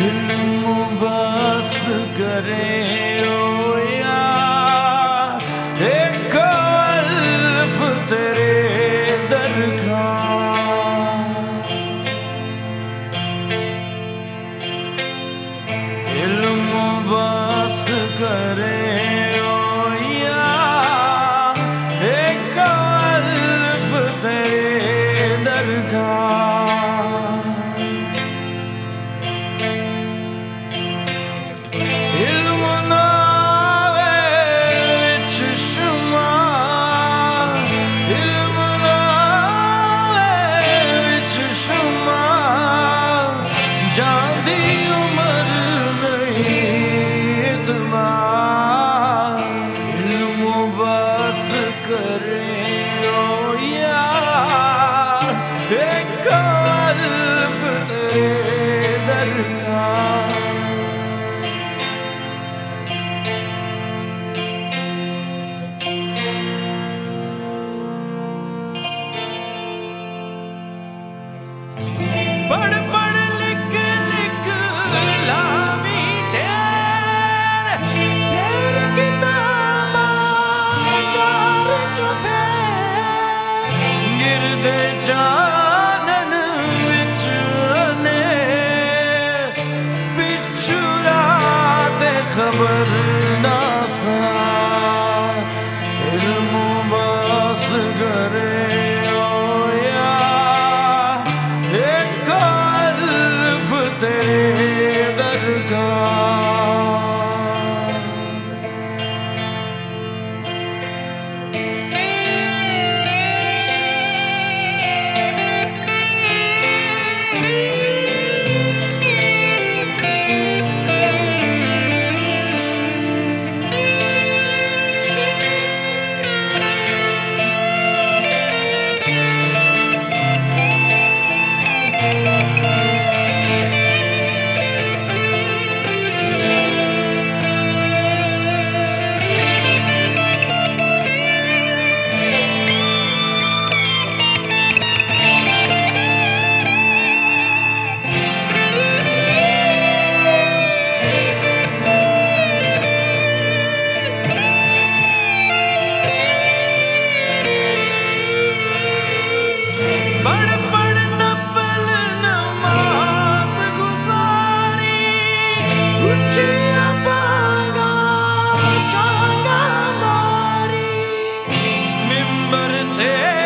हिल मुबास करें गिरदे जानन विच अने पिछुरा ते खबर। ना सा ter.